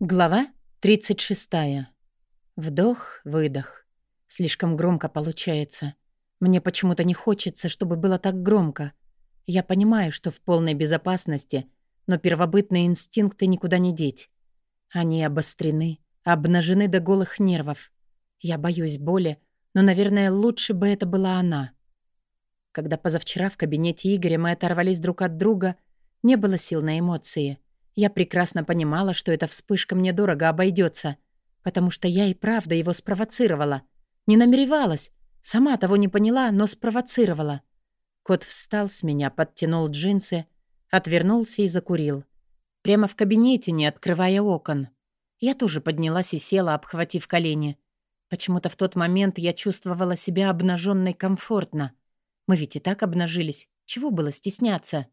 Глава 36. Вдох-выдох. Слишком громко получается. Мне почему-то не хочется, чтобы было так громко. Я понимаю, что в полной безопасности, но первобытные инстинкты никуда не деть. Они обострены, обнажены до голых нервов. Я боюсь боли, но, наверное, лучше бы это была она. Когда позавчера в кабинете Игоря мы оторвались друг от друга, не было сил на эмоции — я прекрасно понимала, что эта вспышка мне дорого обойдется, потому что я и правда его спровоцировала. Не намеревалась, сама того не поняла, но спровоцировала. Кот встал с меня, подтянул джинсы, отвернулся и закурил. Прямо в кабинете, не открывая окон. Я тоже поднялась и села, обхватив колени. Почему-то в тот момент я чувствовала себя обнаженной комфортно. Мы ведь и так обнажились. Чего было стесняться?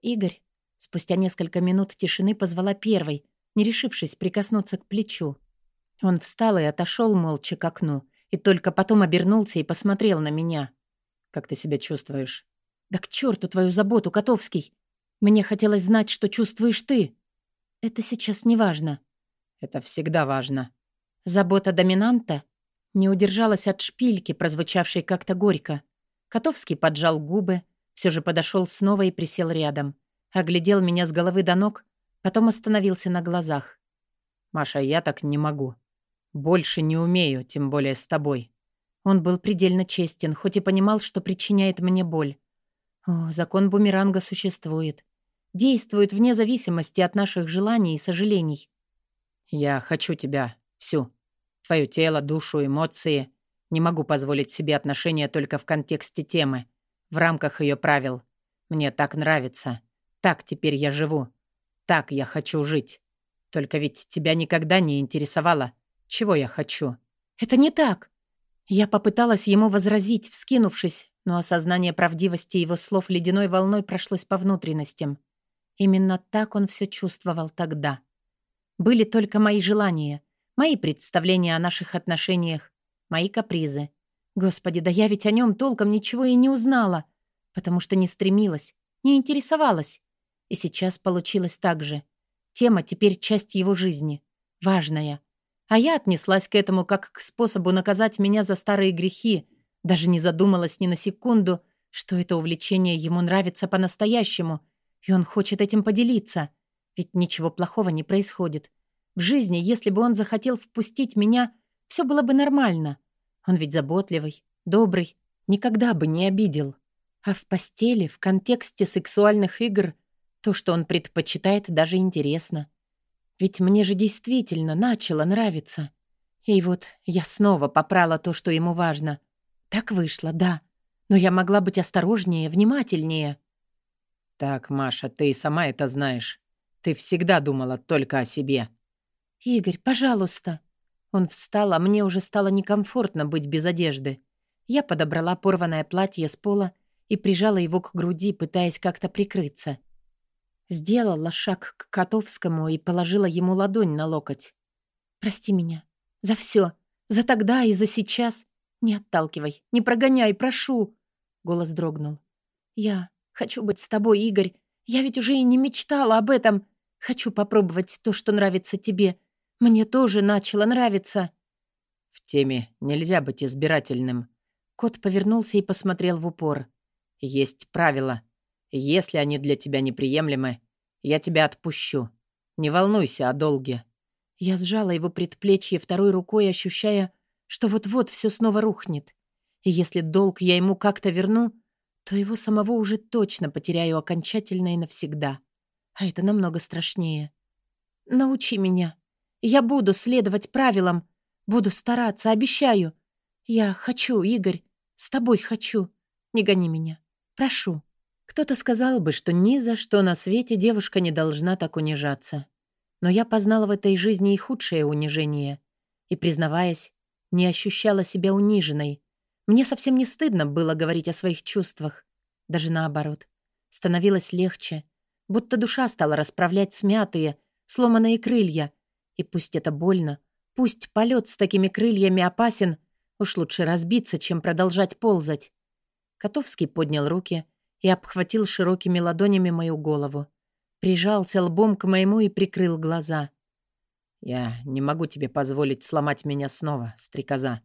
«Игорь, Спустя несколько минут тишины позвала первой, не решившись прикоснуться к плечу. Он встал и отошел молча к окну, и только потом обернулся и посмотрел на меня. «Как ты себя чувствуешь?» «Да к черту твою заботу, Котовский! Мне хотелось знать, что чувствуешь ты!» «Это сейчас не важно». «Это всегда важно». Забота доминанта не удержалась от шпильки, прозвучавшей как-то горько. Котовский поджал губы, все же подошел снова и присел рядом. Оглядел меня с головы до ног, потом остановился на глазах. «Маша, я так не могу. Больше не умею, тем более с тобой». Он был предельно честен, хоть и понимал, что причиняет мне боль. О, закон бумеранга существует. Действует вне зависимости от наших желаний и сожалений. «Я хочу тебя. Всю. Твое тело, душу, эмоции. Не могу позволить себе отношения только в контексте темы, в рамках ее правил. Мне так нравится. Так теперь я живу. Так я хочу жить. Только ведь тебя никогда не интересовало, чего я хочу. Это не так. Я попыталась ему возразить, вскинувшись, но осознание правдивости его слов ледяной волной прошлось по внутренностям. Именно так он все чувствовал тогда. Были только мои желания, мои представления о наших отношениях, мои капризы. Господи, да я ведь о нем толком ничего и не узнала, потому что не стремилась, не интересовалась. И сейчас получилось так же. Тема теперь часть его жизни. Важная. А я отнеслась к этому как к способу наказать меня за старые грехи, даже не задумалась ни на секунду, что это увлечение ему нравится по-настоящему, и он хочет этим поделиться. Ведь ничего плохого не происходит. В жизни, если бы он захотел впустить меня, все было бы нормально. Он ведь заботливый, добрый, никогда бы не обидел. А в постели, в контексте сексуальных игр — то, что он предпочитает, даже интересно. Ведь мне же действительно начало нравиться. И вот я снова попрала то, что ему важно. Так вышло, да. Но я могла быть осторожнее, внимательнее. Так, Маша, ты и сама это знаешь. Ты всегда думала только о себе. Игорь, пожалуйста. Он встал, а мне уже стало некомфортно быть без одежды. Я подобрала порванное платье с пола и прижала его к груди, пытаясь как-то прикрыться. Сделала шаг к Котовскому и положила ему ладонь на локоть. «Прости меня. За все. За тогда и за сейчас. Не отталкивай. Не прогоняй, прошу!» Голос дрогнул. «Я хочу быть с тобой, Игорь. Я ведь уже и не мечтала об этом. Хочу попробовать то, что нравится тебе. Мне тоже начало нравиться». «В теме нельзя быть избирательным». Кот повернулся и посмотрел в упор. «Есть правила. Если они для тебя неприемлемы, я тебя отпущу. Не волнуйся о долге». Я сжала его предплечье второй рукой, ощущая, что вот-вот все снова рухнет. И если долг я ему как-то верну, то его самого уже точно потеряю окончательно и навсегда. А это намного страшнее. Научи меня. Я буду следовать правилам. Буду стараться, обещаю. Я хочу, Игорь. С тобой хочу. Не гони меня. Прошу. Кто-то сказал бы, что ни за что на свете девушка не должна так унижаться. Но я познала в этой жизни и худшее унижение. И, признаваясь, не ощущала себя униженной. Мне совсем не стыдно было говорить о своих чувствах. Даже наоборот. Становилось легче. Будто душа стала расправлять смятые, сломанные крылья. И пусть это больно, пусть полет с такими крыльями опасен, уж лучше разбиться, чем продолжать ползать. Котовский поднял руки — и обхватил широкими ладонями мою голову. Прижался лбом к моему и прикрыл глаза. Я не могу тебе позволить сломать меня снова, стрекоза.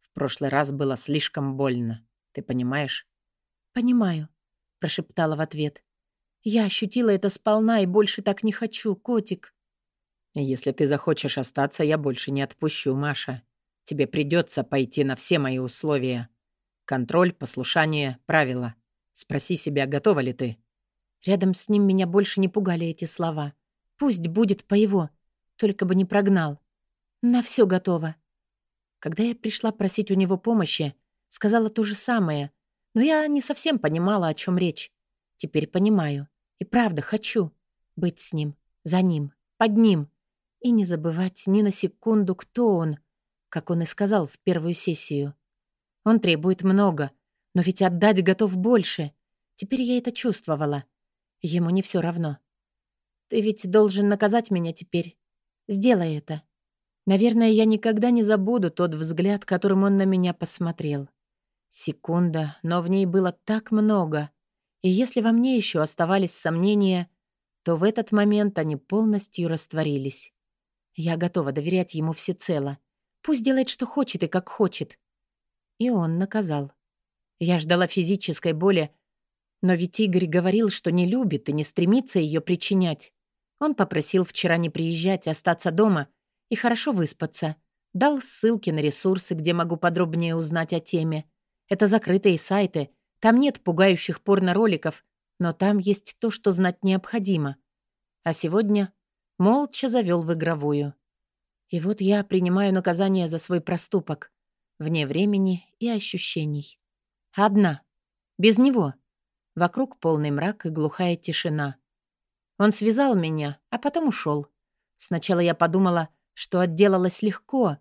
В прошлый раз было слишком больно. Ты понимаешь? «Понимаю», — прошептала в ответ. «Я ощутила это сполна и больше так не хочу, котик». «Если ты захочешь остаться, я больше не отпущу, Маша. Тебе придется пойти на все мои условия. Контроль, послушание, правила. Спроси себя, готова ли ты?» Рядом с ним меня больше не пугали эти слова. «Пусть будет по его, только бы не прогнал. На все готово». Когда я пришла просить у него помощи, сказала то же самое, но я не совсем понимала, о чем речь. Теперь понимаю. И правда хочу быть с ним, за ним, под ним. И не забывать ни на секунду, кто он, как он и сказал в первую сессию. Он требует много, но ведь отдать готов больше. Теперь я это чувствовала. Ему не все равно. Ты ведь должен наказать меня теперь. Сделай это. Наверное, я никогда не забуду тот взгляд, которым он на меня посмотрел. Секунда, но в ней было так много. И если во мне еще оставались сомнения, то в этот момент они полностью растворились. Я готова доверять ему всецело. Пусть делает, что хочет и как хочет. И он наказал. Я ждала физической боли, но ведь Игорь говорил, что не любит и не стремится ее причинять. Он попросил вчера не приезжать, остаться дома и хорошо выспаться. Дал ссылки на ресурсы, где могу подробнее узнать о теме. Это закрытые сайты, там нет пугающих порно-роликов, но там есть то, что знать необходимо. А сегодня молча завел в игровую. И вот я принимаю наказание за свой проступок, вне времени и ощущений. Одна. Без него. Вокруг полный мрак и глухая тишина. Он связал меня, а потом ушел. Сначала я подумала, что отделалась легко,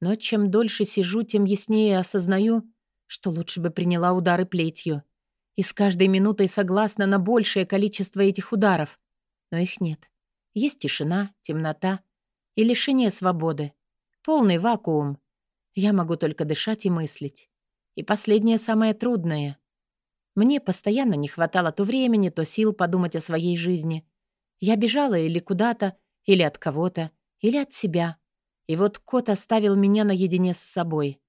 но чем дольше сижу, тем яснее осознаю, что лучше бы приняла удары плетью. И с каждой минутой согласна на большее количество этих ударов. Но их нет. Есть тишина, темнота и лишение свободы. Полный вакуум. Я могу только дышать и мыслить. И последнее самое трудное. Мне постоянно не хватало то времени, то сил подумать о своей жизни. Я бежала или куда-то, или от кого-то, или от себя. И вот кот оставил меня наедине с собой.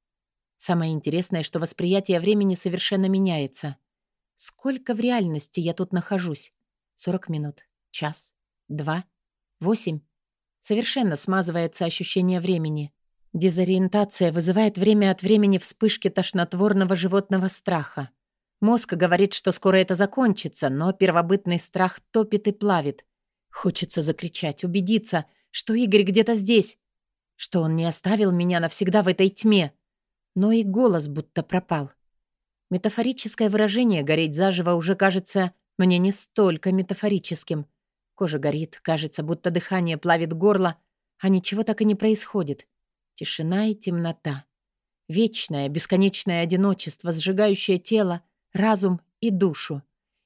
Самое интересное, что восприятие времени совершенно меняется. Сколько в реальности я тут нахожусь? 40 минут, час, два, восемь. Совершенно смазывается ощущение времени. Дезориентация вызывает время от времени вспышки тошнотворного животного страха. Мозг говорит, что скоро это закончится, но первобытный страх топит и плавит. Хочется закричать, убедиться, что Игорь где-то здесь, что он не оставил меня навсегда в этой тьме но и голос будто пропал. Метафорическое выражение «гореть заживо» уже кажется мне не столько метафорическим. Кожа горит, кажется, будто дыхание плавит горло, а ничего так и не происходит. Тишина и темнота. Вечное, бесконечное одиночество, сжигающее тело, разум и душу.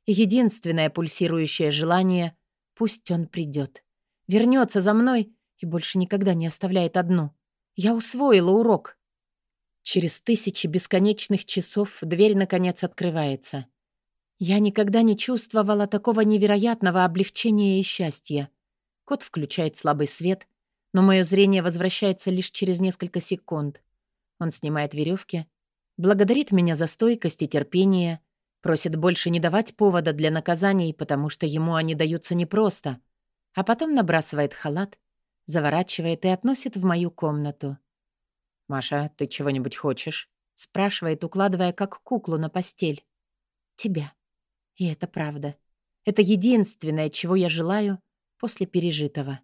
И единственное пульсирующее желание — пусть он придет. Вернется за мной и больше никогда не оставляет одну. Я усвоила урок. Через тысячи бесконечных часов дверь, наконец, открывается. Я никогда не чувствовала такого невероятного облегчения и счастья. Кот включает слабый свет, но мое зрение возвращается лишь через несколько секунд. Он снимает веревки, благодарит меня за стойкость и терпение, просит больше не давать повода для наказаний, потому что ему они даются непросто, а потом набрасывает халат, заворачивает и относит в мою комнату. «Маша, ты чего-нибудь хочешь?» — спрашивает, укладывая как куклу на постель. «Тебя. И это правда. Это единственное, чего я желаю после пережитого».